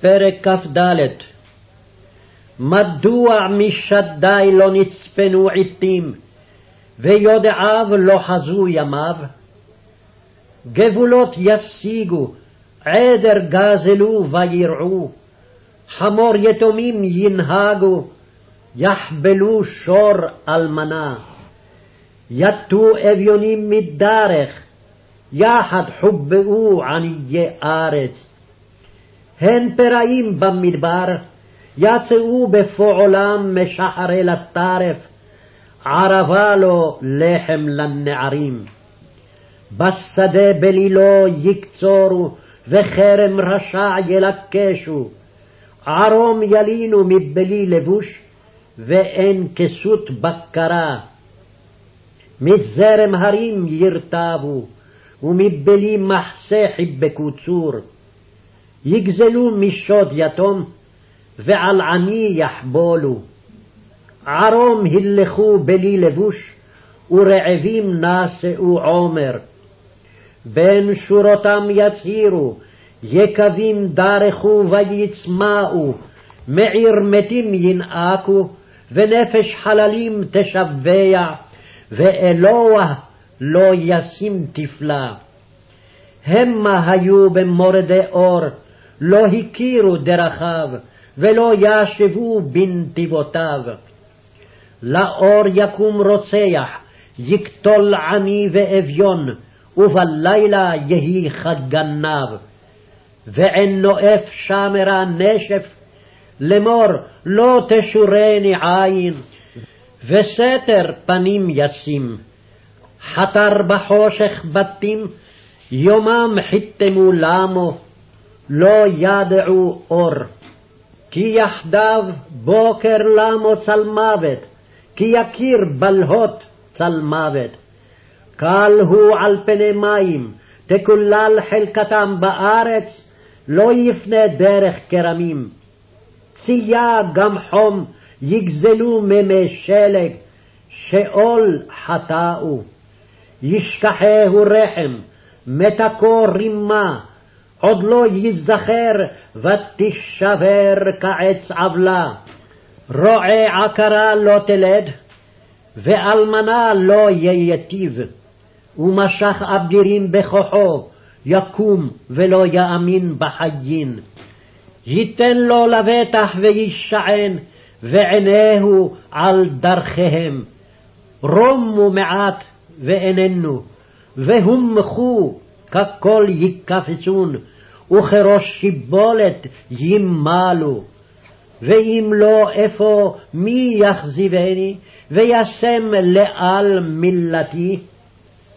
פרק כ"ד מדוע משדי לא נצפנו עתים, ויודעיו לא חזו ימיו? גבולות ישיגו, עדר גזלו וירעו, חמור יתומים ינהגו, יחבלו שור אלמנה. יטו אביונים מדרך, יחד חובאו עניי ארץ. הן פראים במדבר, יצאו בפועלם משחרי לטרף, ערבה לו לחם לנערים. בשדה בלילו יקצורו, וחרם רשע ילקשו. ערום ילינו מבלי לבוש, ואין כסות בקרה. מזרם הרים ירטבו, ומבלי מחסה חיבקו צור. יגזלו משוד יתום, ועל עני יחבולו. ערום הילכו בלי לבוש, ורעבים נשאו עומר. בין שורותם יצהירו, יקבים דרכו ויצמאו, מעיר מתים ינאקו, ונפש חללים תשבע, ואלוה לא ישים תפלה. המה היו במורדי אור, לא הכירו דרכיו, ולא ישבו בנתיבותיו. לאור יקום רוצח, יקטול עני ואביון, ובלילה יהי כגנב. ועין נואף שמרה נשף, לאמור לא תשורני עין, וסתר פנים ישים. חתר בחושך בתים, יומם חיתמו למו, לא ידעו אור. כי יחדיו בוקר למו צל מוות, כי יכיר בלהות צל מוות. קל הוא על פני מים, תקולל חלקתם בארץ, לא יפנה דרך כרמים. צייה גם חום יגזלו ממי שלג, שאול חטאו. ישכחהו רחם, מתקו רימה, עוד לא ייזכר ותישבר כעץ עוולה. רועה עקרה לא תלד, ואלמנה לא ייטיב, ומשך אבירים בכוחו, יקום ולא יאמין בחיים. ייתן לו לבטח וישען, ועיניהו על דרכיהם. רומו מעט ואיננו, והומחו ככל יקפצון, וכראש שיבולת ימלו. ואם לא אפוא מי יחזיבני, וישם לעל מילתי?